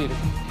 Later.